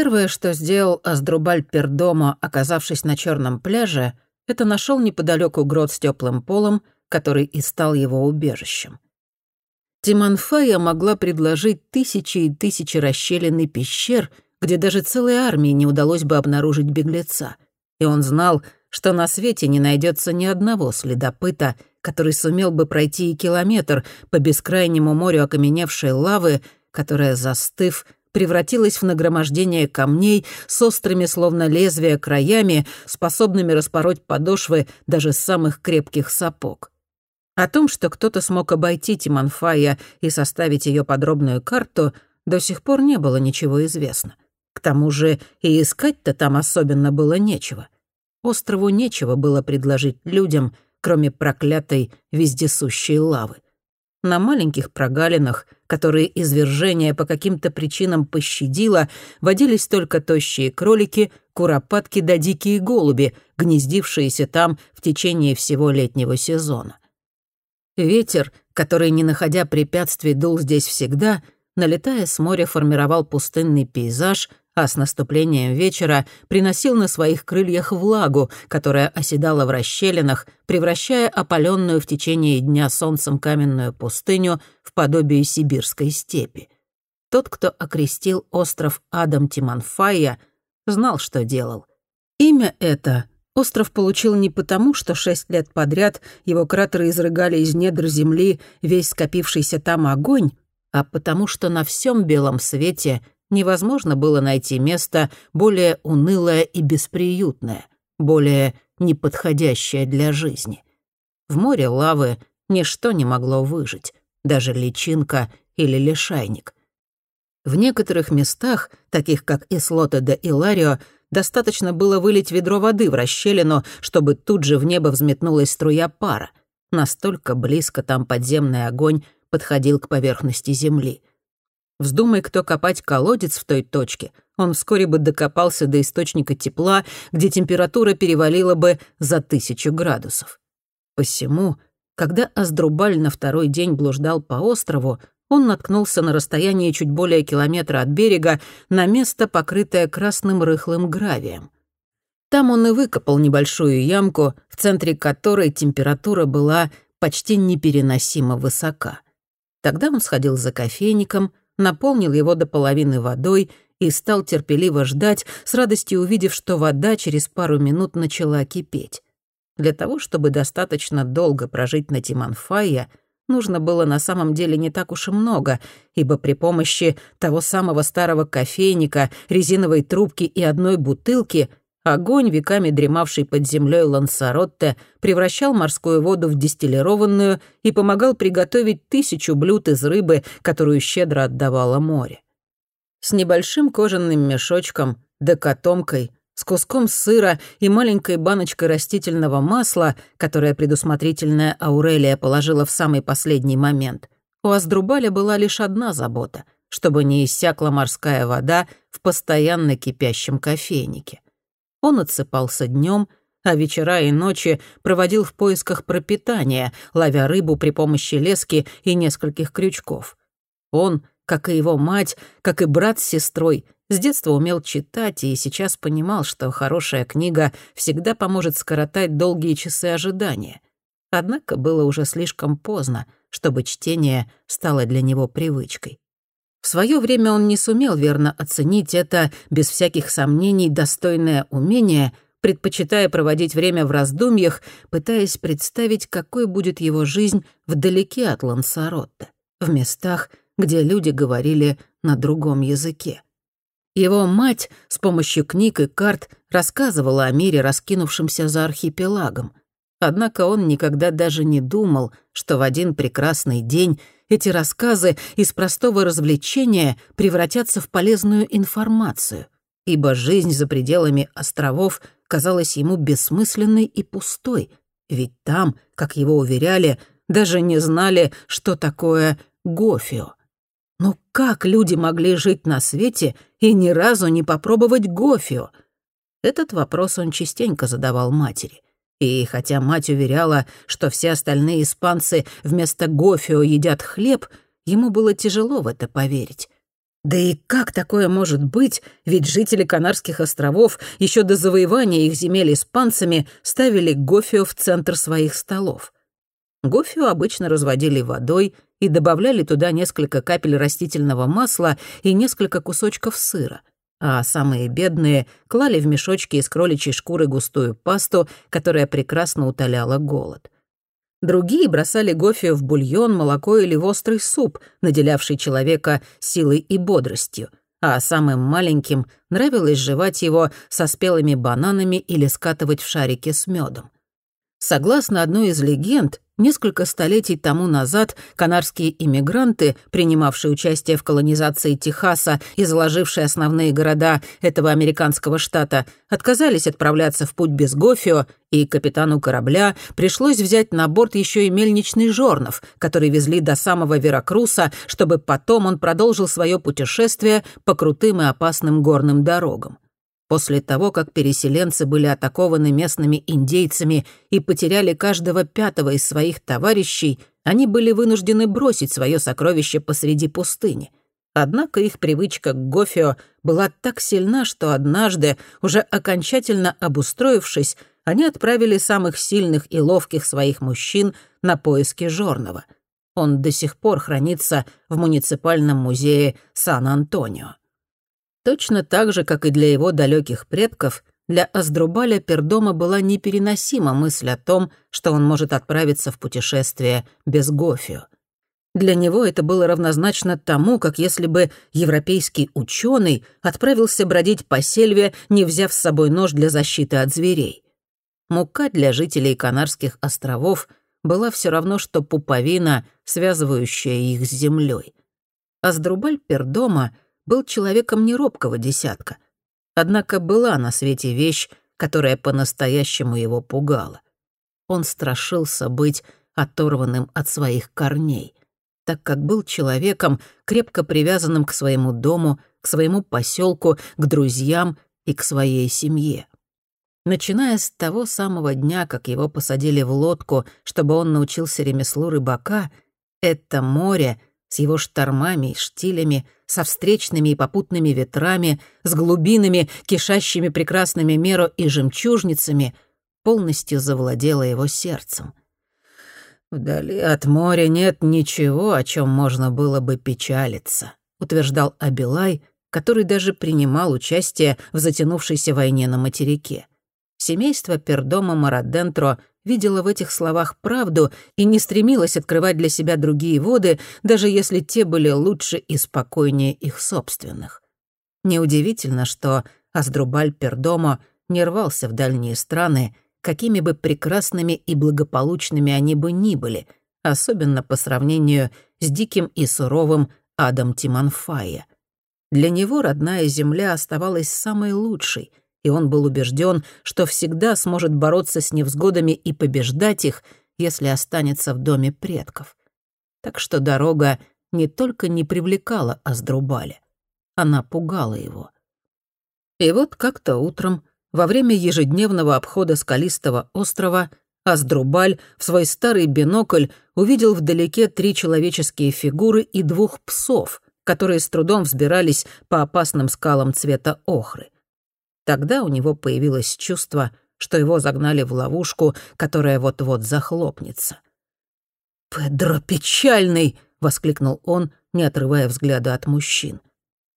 Первое, что сделал Аздрубаль Пердомо, оказавшись на черном пляже, это нашел неподалеку грот с теплым полом, который и стал его убежищем. Тиманфая могла предложить тысячи и тысячи расщелин и пещер, где даже целой армии не удалось бы обнаружить беглеца. И он знал, что на свете не найдется ни одного следопыта, который сумел бы пройти и километр по бескрайнему морю окаменевшей лавы, которая, застыв, превратилась в нагромождение камней с острыми, словно лезвия, краями, способными распороть подошвы даже самых крепких сапог. О том, что кто-то смог обойти Тиманфая и составить ее подробную карту, до сих пор не было ничего известно. К тому же и искать-то там особенно было нечего. Острову нечего было предложить людям, кроме проклятой вездесущей лавы. На маленьких прогалинах, которые извержение по каким-то причинам пощадило, водились только тощие кролики, куропатки да дикие голуби, гнездившиеся там в течение всего летнего сезона. Ветер, который, не находя препятствий, дул здесь всегда, налетая с моря, формировал пустынный пейзаж, а с наступлением вечера приносил на своих крыльях влагу, которая оседала в расщелинах, превращая опаленную в течение дня солнцем каменную пустыню в подобие сибирской степи. Тот, кто окрестил остров Адам Тиманфая, знал, что делал. Имя это Остров получил не потому, что шесть лет подряд его кратеры изрыгали из недр земли весь скопившийся там огонь, а потому что на всем белом свете невозможно было найти место более унылое и бесприютное, более неподходящее для жизни. В море лавы ничто не могло выжить, даже личинка или лишайник. В некоторых местах, таких как Ислота де Иларио, Достаточно было вылить ведро воды в расщелину, чтобы тут же в небо взметнулась струя пара. Настолько близко там подземный огонь подходил к поверхности земли. Вздумай кто копать колодец в той точке, он вскоре бы докопался до источника тепла, где температура перевалила бы за тысячу градусов. Посему, когда Аздрубаль на второй день блуждал по острову, он наткнулся на расстоянии чуть более километра от берега на место, покрытое красным рыхлым гравием. Там он и выкопал небольшую ямку, в центре которой температура была почти непереносимо высока. Тогда он сходил за кофейником, наполнил его до половины водой и стал терпеливо ждать, с радостью увидев, что вода через пару минут начала кипеть. Для того, чтобы достаточно долго прожить на Тиманфае, нужно было на самом деле не так уж и много, ибо при помощи того самого старого кофейника, резиновой трубки и одной бутылки огонь, веками дремавший под землей Лансаротте, превращал морскую воду в дистиллированную и помогал приготовить тысячу блюд из рыбы, которую щедро отдавало море. С небольшим кожаным мешочком, да котомкой, с куском сыра и маленькой баночкой растительного масла, которое предусмотрительная Аурелия положила в самый последний момент, у Аздрубаля была лишь одна забота — чтобы не иссякла морская вода в постоянно кипящем кофейнике. Он отсыпался днем, а вечера и ночи проводил в поисках пропитания, ловя рыбу при помощи лески и нескольких крючков. Он, как и его мать, как и брат с сестрой, с детства умел читать и сейчас понимал, что хорошая книга всегда поможет скоротать долгие часы ожидания. Однако было уже слишком поздно, чтобы чтение стало для него привычкой. В свое время он не сумел верно оценить это, без всяких сомнений, достойное умение, предпочитая проводить время в раздумьях, пытаясь представить, какой будет его жизнь вдалеке от Лансаротта, в местах, где люди говорили на другом языке. Его мать с помощью книг и карт рассказывала о мире, раскинувшемся за архипелагом. Однако он никогда даже не думал, что в один прекрасный день эти рассказы из простого развлечения превратятся в полезную информацию, ибо жизнь за пределами островов казалась ему бессмысленной и пустой, ведь там, как его уверяли, даже не знали, что такое гофио. Но как люди могли жить на свете и ни разу не попробовать гофио? Этот вопрос он частенько задавал матери. И хотя мать уверяла, что все остальные испанцы вместо гофио едят хлеб, ему было тяжело в это поверить. Да и как такое может быть, ведь жители Канарских островов еще до завоевания их земель испанцами ставили гофио в центр своих столов. Гофио обычно разводили водой и добавляли туда несколько капель растительного масла и несколько кусочков сыра, а самые бедные клали в мешочки из кроличьей шкуры густую пасту, которая прекрасно утоляла голод. Другие бросали гофе в бульон, молоко или в острый суп, наделявший человека силой и бодростью, а самым маленьким нравилось жевать его со спелыми бананами или скатывать в шарики с медом. Согласно одной из легенд, несколько столетий тому назад канарские иммигранты, принимавшие участие в колонизации Техаса и заложившие основные города этого американского штата, отказались отправляться в путь без Гофио, и капитану корабля пришлось взять на борт еще и мельничный жорнов, который везли до самого Веракруса, чтобы потом он продолжил свое путешествие по крутым и опасным горным дорогам. После того, как переселенцы были атакованы местными индейцами и потеряли каждого пятого из своих товарищей, они были вынуждены бросить свое сокровище посреди пустыни. Однако их привычка к Гофио была так сильна, что однажды, уже окончательно обустроившись, они отправили самых сильных и ловких своих мужчин на поиски Жорного. Он до сих пор хранится в муниципальном музее Сан-Антонио. Точно так же, как и для его далеких предков, для Аздрубаля Пердома была непереносима мысль о том, что он может отправиться в путешествие без Гофио. Для него это было равнозначно тому, как если бы европейский ученый отправился бродить по сельве, не взяв с собой нож для защиты от зверей. Мука для жителей Канарских островов была все равно, что пуповина, связывающая их с землей. Аздрубаль Пердома — был человеком неробкого десятка. Однако была на свете вещь, которая по-настоящему его пугала. Он страшился быть оторванным от своих корней, так как был человеком, крепко привязанным к своему дому, к своему поселку, к друзьям и к своей семье. Начиная с того самого дня, как его посадили в лодку, чтобы он научился ремеслу рыбака, это море с его штормами и штилями, со встречными и попутными ветрами, с глубинами, кишащими прекрасными меро и жемчужницами, полностью завладело его сердцем. «Вдали от моря нет ничего, о чем можно было бы печалиться», утверждал Абилай, который даже принимал участие в затянувшейся войне на материке. Семейство Пердома Марадентро видела в этих словах правду и не стремилась открывать для себя другие воды, даже если те были лучше и спокойнее их собственных. Неудивительно, что Аздрубаль Пердомо не рвался в дальние страны, какими бы прекрасными и благополучными они бы ни были, особенно по сравнению с диким и суровым адом Тиманфая. Для него родная земля оставалась самой лучшей — и он был убежден, что всегда сможет бороться с невзгодами и побеждать их, если останется в доме предков. Так что дорога не только не привлекала Аздрубаля, она пугала его. И вот как-то утром, во время ежедневного обхода скалистого острова, Аздрубаль в свой старый бинокль увидел вдалеке три человеческие фигуры и двух псов, которые с трудом взбирались по опасным скалам цвета охры — Тогда у него появилось чувство, что его загнали в ловушку, которая вот-вот захлопнется. «Педро печальный!» — воскликнул он, не отрывая взгляда от мужчин.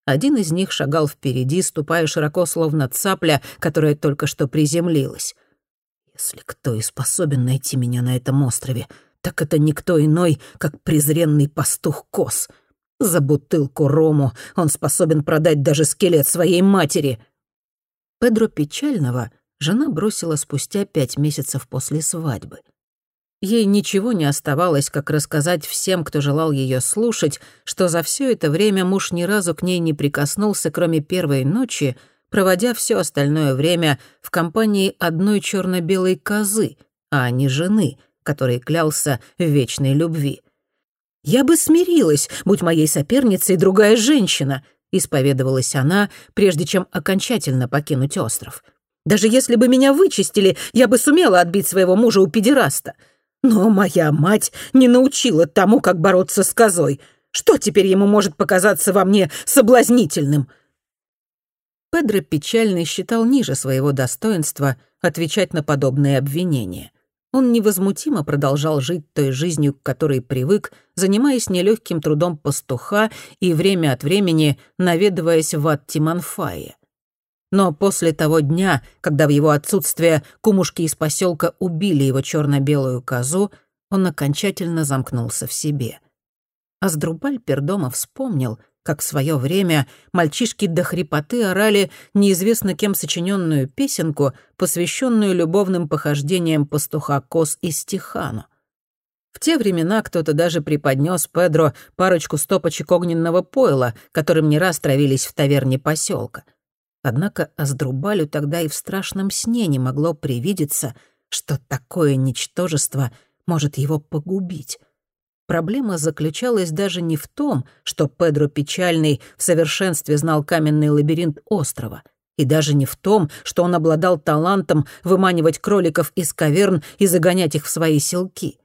Один из них шагал впереди, ступая широко, словно цапля, которая только что приземлилась. «Если кто и способен найти меня на этом острове, так это никто иной, как презренный пастух Кос. За бутылку рому он способен продать даже скелет своей матери!» Педро Печального жена бросила спустя пять месяцев после свадьбы. Ей ничего не оставалось, как рассказать всем, кто желал ее слушать, что за все это время муж ни разу к ней не прикоснулся, кроме первой ночи, проводя все остальное время в компании одной черно белой козы, а не жены, которой клялся в вечной любви. «Я бы смирилась, будь моей соперницей другая женщина», исповедовалась она, прежде чем окончательно покинуть остров. «Даже если бы меня вычистили, я бы сумела отбить своего мужа у педераста. Но моя мать не научила тому, как бороться с козой. Что теперь ему может показаться во мне соблазнительным?» Педро Печальный считал ниже своего достоинства отвечать на подобные обвинения. Он невозмутимо продолжал жить той жизнью, к которой привык, занимаясь нелегким трудом пастуха и время от времени наведываясь в ад Тиманфае. Но после того дня, когда в его отсутствие кумушки из поселка убили его черно-белую козу, он окончательно замкнулся в себе. Аздрубаль Пердома вспомнил — как в свое время мальчишки до хрипоты орали неизвестно кем сочиненную песенку, посвященную любовным похождениям пастуха Кос и Стихану. В те времена кто-то даже преподнес Педро парочку стопочек огненного пойла, которым не раз травились в таверне поселка. Однако Аздрубалю тогда и в страшном сне не могло привидеться, что такое ничтожество может его погубить. Проблема заключалась даже не в том, что Педро Печальный в совершенстве знал каменный лабиринт острова, и даже не в том, что он обладал талантом выманивать кроликов из каверн и загонять их в свои селки.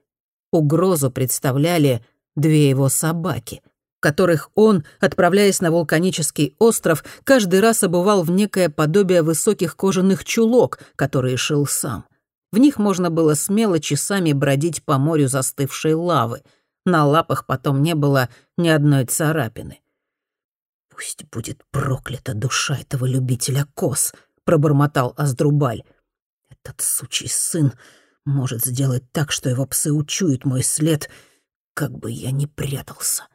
Угрозу представляли две его собаки, которых он, отправляясь на вулканический остров, каждый раз обувал в некое подобие высоких кожаных чулок, которые шил сам. В них можно было смело часами бродить по морю застывшей лавы — на лапах потом не было ни одной царапины. «Пусть будет проклята душа этого любителя коз», — пробормотал Аздрубаль. «Этот сучий сын может сделать так, что его псы учуют мой след, как бы я ни прятался».